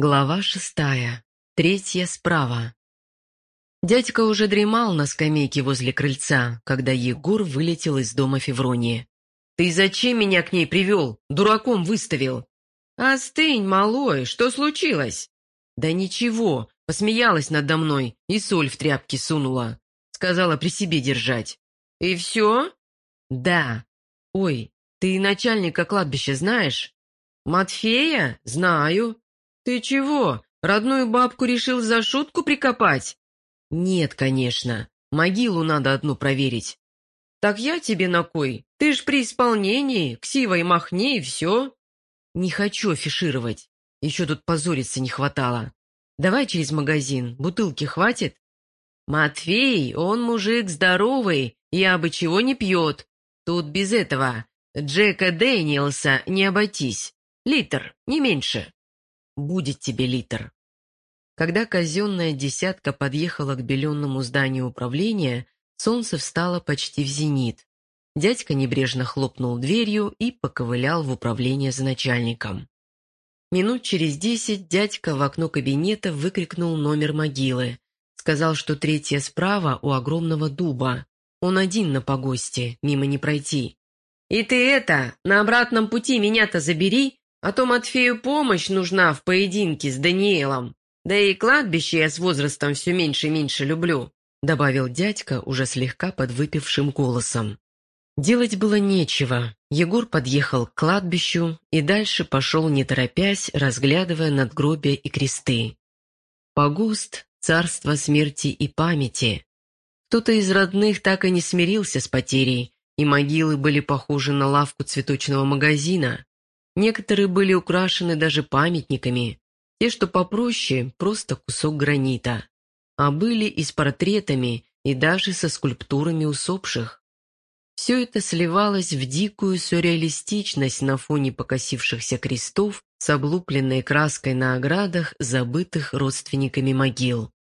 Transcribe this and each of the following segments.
Глава шестая. Третья справа. Дядька уже дремал на скамейке возле крыльца, когда Егор вылетел из дома Февронии. «Ты зачем меня к ней привел? Дураком выставил!» «Остынь, малой, что случилось?» «Да ничего, посмеялась надо мной и соль в тряпки сунула. Сказала при себе держать». «И все?» «Да. Ой, ты начальника кладбища знаешь?» «Матфея? Знаю. «Ты чего, родную бабку решил за шутку прикопать?» «Нет, конечно. Могилу надо одну проверить». «Так я тебе на кой? Ты ж при исполнении, ксивой махни и все». «Не хочу афишировать. Еще тут позориться не хватало. Давай через магазин, бутылки хватит?» «Матвей, он мужик здоровый, я бы чего не пьет. Тут без этого. Джека Дэниелса не обойтись. Литр, не меньше». Будет тебе литр. Когда казенная десятка подъехала к беленному зданию управления, солнце встало почти в зенит. Дядька небрежно хлопнул дверью и поковылял в управление за начальником. Минут через десять дядька в окно кабинета выкрикнул номер могилы. Сказал, что третья справа у огромного дуба. Он один на погосте, мимо не пройти. «И ты это, на обратном пути меня-то забери а то Матфею помощь нужна в поединке с Даниэлом. Да и кладбище я с возрастом все меньше и меньше люблю», добавил дядька уже слегка подвыпившим голосом. Делать было нечего. Егор подъехал к кладбищу и дальше пошел, не торопясь, разглядывая надгробия и кресты. Погуст — царство смерти и памяти. Кто-то из родных так и не смирился с потерей, и могилы были похожи на лавку цветочного магазина. Некоторые были украшены даже памятниками, те, что попроще, просто кусок гранита, а были и с портретами, и даже со скульптурами усопших. Все это сливалось в дикую сюрреалистичность на фоне покосившихся крестов с облупленной краской на оградах, забытых родственниками могил.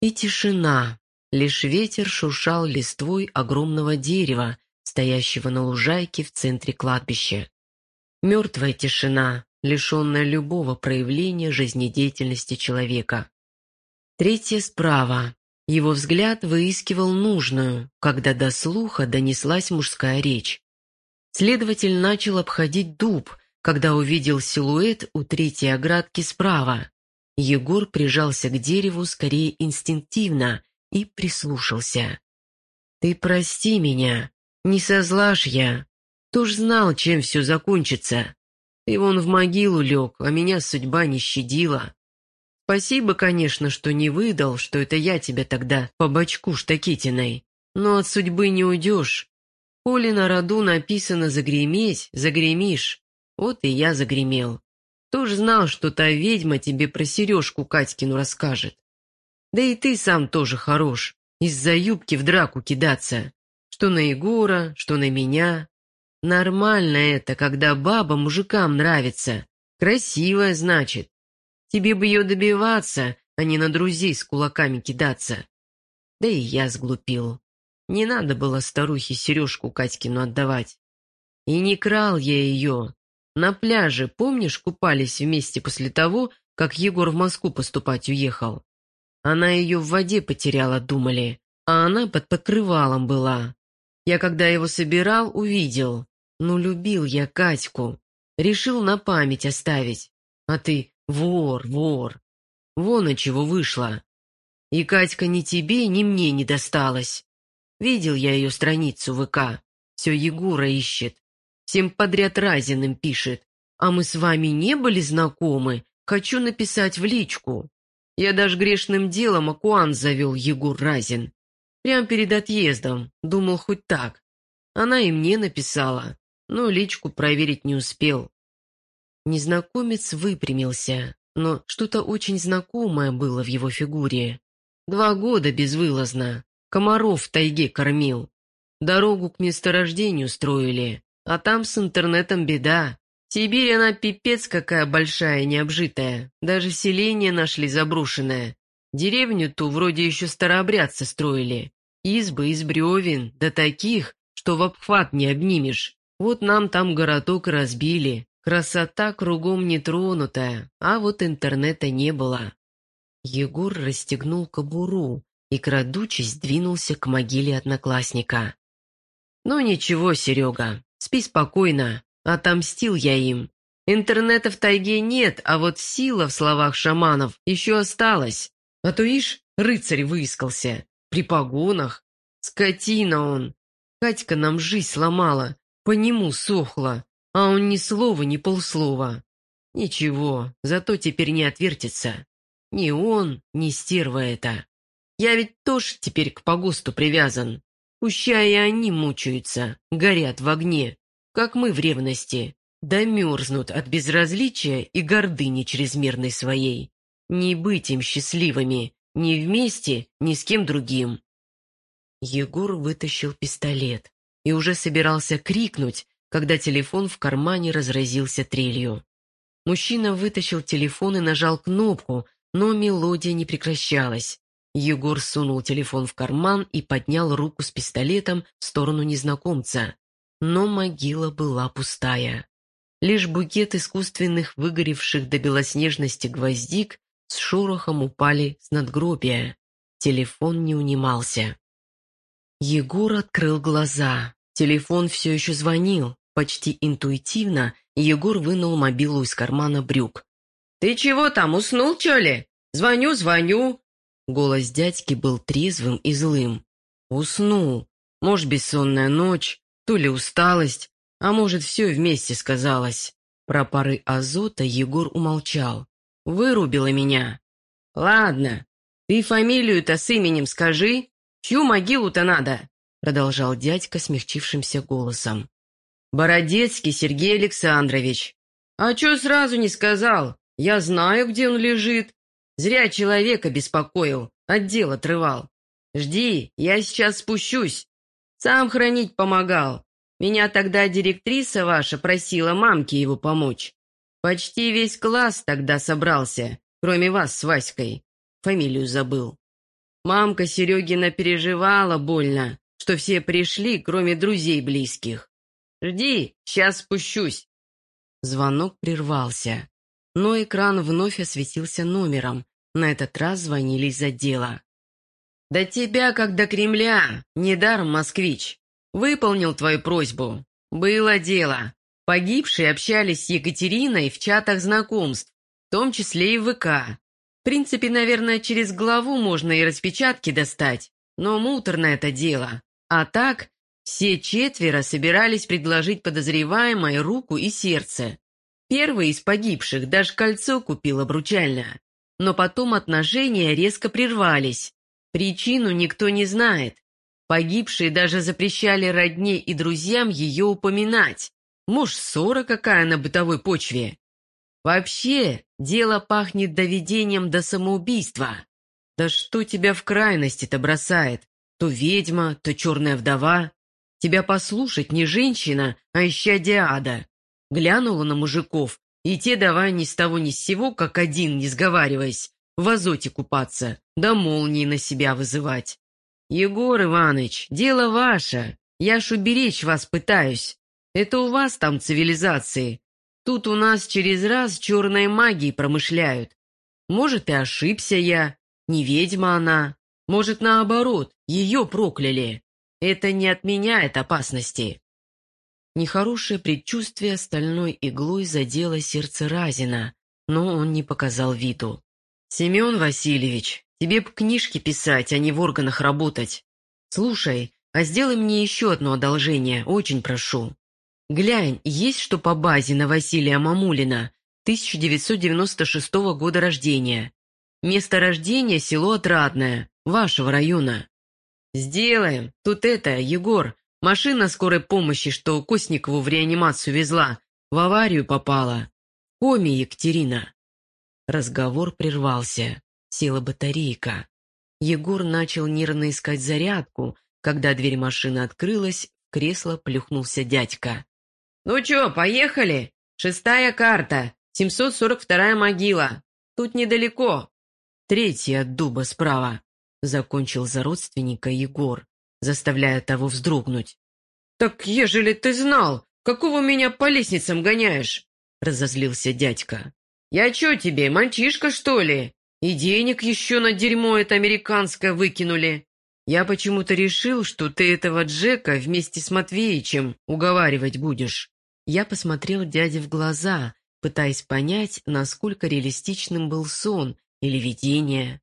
И тишина. Лишь ветер шуршал листвой огромного дерева, стоящего на лужайке в центре кладбища. Мертвая тишина, лишенная любого проявления жизнедеятельности человека. Третье справа. Его взгляд выискивал нужную, когда до слуха донеслась мужская речь. Следователь начал обходить дуб, когда увидел силуэт у третьей оградки справа. Егор прижался к дереву скорее инстинктивно и прислушался. «Ты прости меня, не со зла ж я, кто ж знал, чем все закончится? Ты вон в могилу лег, а меня судьба не щадила. Спасибо, конечно, что не выдал, что это я тебя тогда по бочку штакетиной. Но от судьбы не уйдешь. Коли на роду написано «загреметь», загремишь. Вот и я загремел. Кто ж знал, что та ведьма тебе про сережку Катькину расскажет? Да и ты сам тоже хорош. Из-за юбки в драку кидаться. Что на Егора, что на меня. Нормально это, когда баба мужикам нравится. Красивая, значит. Тебе бы ее добиваться, а не на друзей с кулаками кидаться. Да и я сглупил. Не надо было старухе сережку Катькину отдавать. И не крал я ее. На пляже, помнишь, купались вместе после того, как Егор в Москву поступать уехал? Она ее в воде потеряла, думали, а она под покрывалом была. Я, когда его собирал, увидел. Ну, любил я Катьку. Решил на память оставить. А ты вор, вор. Вон от чего вышло. И Катька ни тебе, ни мне не досталась. Видел я ее страницу ВК. Все Егора ищет. Всем подряд Разиным пишет. А мы с вами не были знакомы? Хочу написать в личку. Я даже грешным делом Акуан завел Егор Разин. Прям перед отъездом. Думал хоть так. Она и мне написала но личку проверить не успел. Незнакомец выпрямился, но что-то очень знакомое было в его фигуре. Два года безвылазно. Комаров в тайге кормил. Дорогу к месторождению строили, а там с интернетом беда. Сибирь она пипец какая большая, необжитая. Даже селение нашли заброшенное. Деревню ту вроде еще старообрядцы строили. Избы из бревен, да таких, что в обхват не обнимешь. Вот нам там городок разбили, Красота кругом нетронутая, а вот интернета не было. Егор расстегнул кобуру и, крадучись, двинулся к могиле одноклассника. «Ну ничего, Серега, спи спокойно, отомстил я им. Интернета в тайге нет, а вот сила в словах шаманов еще осталась. А то, ишь, рыцарь выискался, при погонах. Скотина он. Катька нам жизнь сломала, по нему сохла, а он ни слова, ни полслова. Ничего, зато теперь не отвертится. Ни он, ни стерва это. Я ведь тоже теперь к погосту привязан. Пущай и они мучаются, горят в огне, как мы в ревности. Да мерзнут от безразличия и гордыни чрезмерной своей. Не быть им счастливыми, ни вместе, ни с кем другим. Егор вытащил пистолет и уже собирался крикнуть, когда телефон в кармане разразился трелью. Мужчина вытащил телефон и нажал кнопку, но мелодия не прекращалась. Егор сунул телефон в карман и поднял руку с пистолетом в сторону незнакомца. Но могила была пустая. Лишь букет искусственных выгоревших до белоснежности гвоздик с шорохом упали с надгробия. Телефон не унимался. Егор открыл глаза. Телефон все еще звонил. Почти интуитивно Егор вынул мобилу из кармана брюк. «Ты чего там, уснул, чё ли? Звоню, звоню!» Голос дядьки был трезвым и злым. «Уснул. Может, бессонная ночь, то ли усталость, а может, все вместе сказалось». Про пары азота Егор умолчал. «Вырубила меня». «Ладно, ты фамилию-то с именем скажи. Чью могилу-то надо?» Продолжал дядька смягчившимся голосом. «Бородецкий Сергей Александрович». «А чё сразу не сказал? Я знаю, где он лежит. Зря человека беспокоил, отдел отрывал. Жди, я сейчас спущусь. Сам хранить помогал. Меня тогда директриса ваша просила мамке его помочь. Почти весь класс тогда собрался, кроме вас с Васькой. Фамилию забыл. Мамка Серегина переживала больно, что все пришли, кроме друзей близких. «Жди, сейчас спущусь». Звонок прервался, но экран вновь осветился номером. На этот раз звонили из отдела. «До тебя, как до Кремля, недаром, москвич. Выполнил твою просьбу. Было дело. Погибшие общались с Екатериной в чатах знакомств, в том числе и в ВК. В принципе, наверное, через главу можно и распечатки достать, но муторно это дело. А так, все четверо собирались предложить подозреваемой руку и сердце. Первый из погибших даже кольцо купил обручальное. Но потом отношения резко прервались. Причину никто не знает. Погибшие даже запрещали родне и друзьям ее упоминать. Может, ссора какая на бытовой почве. Вообще, дело пахнет доведением до самоубийства. Да что тебя в крайности-то бросает? То ведьма, то черная вдова. Тебя послушать не женщина, а ища диада. Глянула на мужиков, и те давай ни с того ни с сего, как один, не сговариваясь, в азоте купаться, да молнии на себя вызывать. Егор Иванович, дело ваше, я ж уберечь вас пытаюсь. Это у вас там цивилизации. Тут у нас через раз черной магией промышляют. Может, и ошибся я, не ведьма она. Может, наоборот, ее прокляли. Это не отменяет опасности. Нехорошее предчувствие стальной иглой задело сердце Разина, но он не показал виду. «Семен Васильевич, тебе б книжки писать, а не в органах работать. Слушай, а сделай мне еще одно одолжение, очень прошу. Глянь, есть что по базе на Василия Мамулина, 1996 года рождения. Место рождения – село Отрадное, вашего района. «Сделаем. Тут это, Егор, машина скорой помощи, что Костникову в реанимацию везла, в аварию попала. Коми, Екатерина». Разговор прервался. Села батарейка. Егор начал нервно искать зарядку. Когда дверь машины открылась, в кресло плюхнулся дядька. «Ну чё, поехали? Шестая карта, 742-я могила. Тут недалеко». Третья от дуба справа. Закончил за родственника Егор, заставляя того вздрогнуть. «Так ежели ты знал, какого меня по лестницам гоняешь?» разозлился дядька. «Я чё тебе, мальчишка, что ли? И денег еще на дерьмо это американское выкинули. Я почему-то решил, что ты этого Джека вместе с Матвеичем уговаривать будешь». Я посмотрел дяде в глаза, пытаясь понять, насколько реалистичным был сон или видение.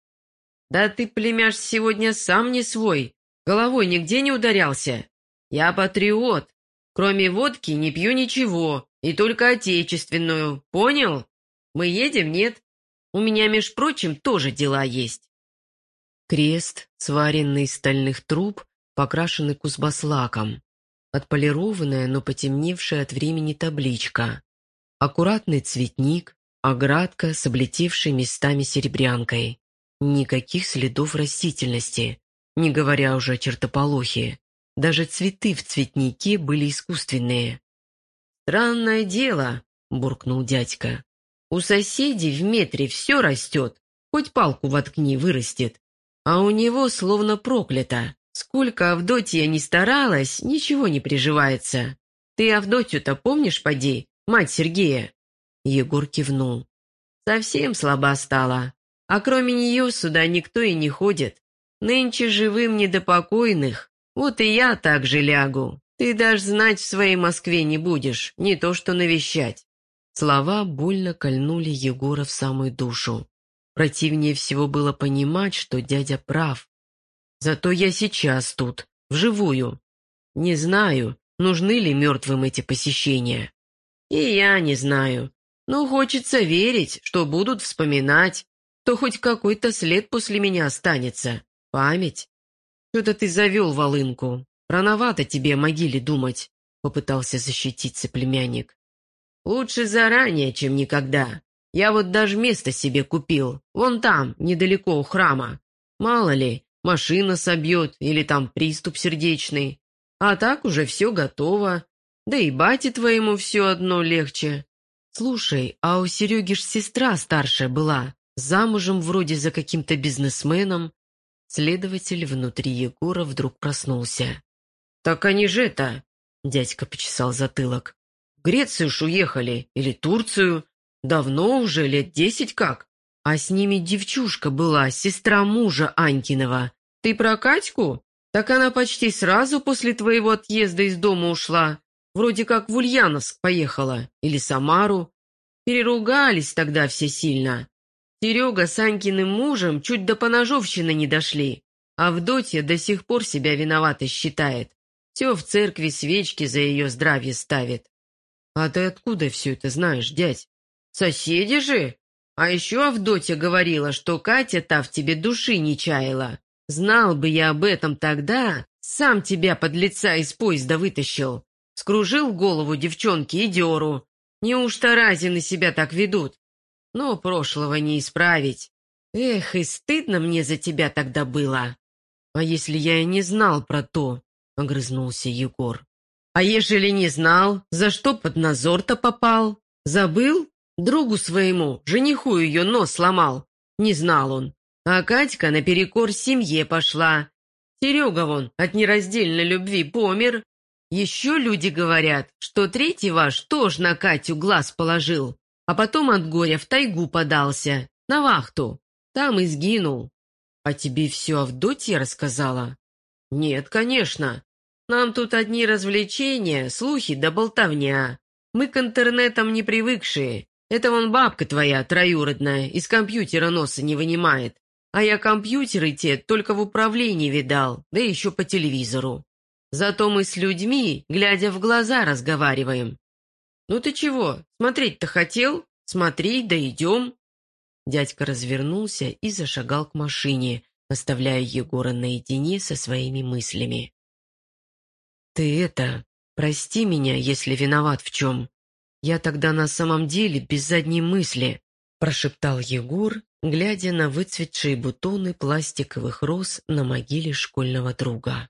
«Да ты, племяш, сегодня сам не свой, головой нигде не ударялся. Я патриот, кроме водки не пью ничего, и только отечественную, понял? Мы едем, нет? У меня, меж прочим, тоже дела есть». Крест, сваренный из стальных труб, покрашенный кузбасслаком. Отполированная, но потемневшая от времени табличка. Аккуратный цветник, оградка с облетевшей местами серебрянкой. Никаких следов растительности, не говоря уже о чертополохе. Даже цветы в цветнике были искусственные. «Странное дело», — буркнул дядька. У соседей в метре все растет, хоть палку воткни, вырастет. А у него словно проклято. Сколько Авдотья не старалась, ничего не приживается. Ты Авдотью-то помнишь, поди, мать Сергея?» Егор кивнул. «Совсем слаба стала. А кроме нее сюда никто и не ходит. Нынче живым не до покойных. Вот и я так же лягу. Ты даже знать в своей Москве не будешь, не то что навещать. Слова больно кольнули Егора в самую душу. Противнее всего было понимать, что дядя прав. Зато я сейчас тут, вживую. Не знаю, нужны ли мертвым эти посещения. И я не знаю. Но хочется верить, что будут вспоминать, то хоть какой-то след после меня останется. Память. Что-то ты завел волынку. Рановато тебе о могиле думать, попытался защититься племянник. Лучше заранее, чем никогда. Я вот даже место себе купил, вон там, недалеко у храма. Мало ли, машина собьет или там приступ сердечный. А так уже все готово. Да и бате твоему все одно легче. Слушай, а у Сереги ж сестра старшая была, замужем вроде за каким-то бизнесменом. Следователь внутри Егора вдруг проснулся. «Так они же это...» — дядька почесал затылок. Грецию ж уехали, или Турцию. Давно уже, лет десять как. А с ними девчушка была, сестра мужа Анькинова. Ты про Катьку? Так она почти сразу после твоего отъезда из дома ушла. Вроде как в Ульяновск поехала. Или Самару. Переругались тогда все сильно. Серега с Анькиным мужем чуть до поножовщины не дошли. А Авдотья до сих пор себя виноватой считает. Все в церкви свечки за ее здравие ставит. «А ты откуда все это знаешь, дядь? Соседи же? А еще Авдотья говорила, что Катя та в тебе души не чаяла. Знал бы я об этом тогда, сам тебя под лица из поезда вытащил. Скружил голову девчонки и деру. Неужто разины себя так ведут? Но прошлого не исправить. Эх, и стыдно мне за тебя тогда было. А если я и не знал про то, — огрызнулся Егор. А ежели не знал, за что под назор-то попал? Забыл? Другу своему, жениху ее нос сломал. Не знал он. А Катька наперекор семье пошла. Серега вон от нераздельной любви помер. Еще люди говорят, что третий ваш тоже на Катю глаз положил, а потом от горя в тайгу подался, на вахту. Там и сгинул. А тебе все Авдотья рассказала? Нет, конечно. Нам тут одни развлечения, слухи да болтовня. Мы к интернетам не привыкшие. Это вон бабка твоя, троюродная, из компьютера носа не вынимает. А я компьютеры те только в управлении видал, да еще по телевизору. Зато мы с людьми, глядя в глаза, разговариваем. Ну ты чего, смотреть-то хотел? Смотри, да идем. Дядька развернулся и зашагал к машине, оставляя Егора наедине со своими мыслями. «Ты это... Прости меня, если виноват в чем. Я тогда на самом деле без задней мысли», — прошептал Егор, глядя на выцветшие бутоны пластиковых роз на могиле школьного друга.